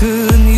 good news.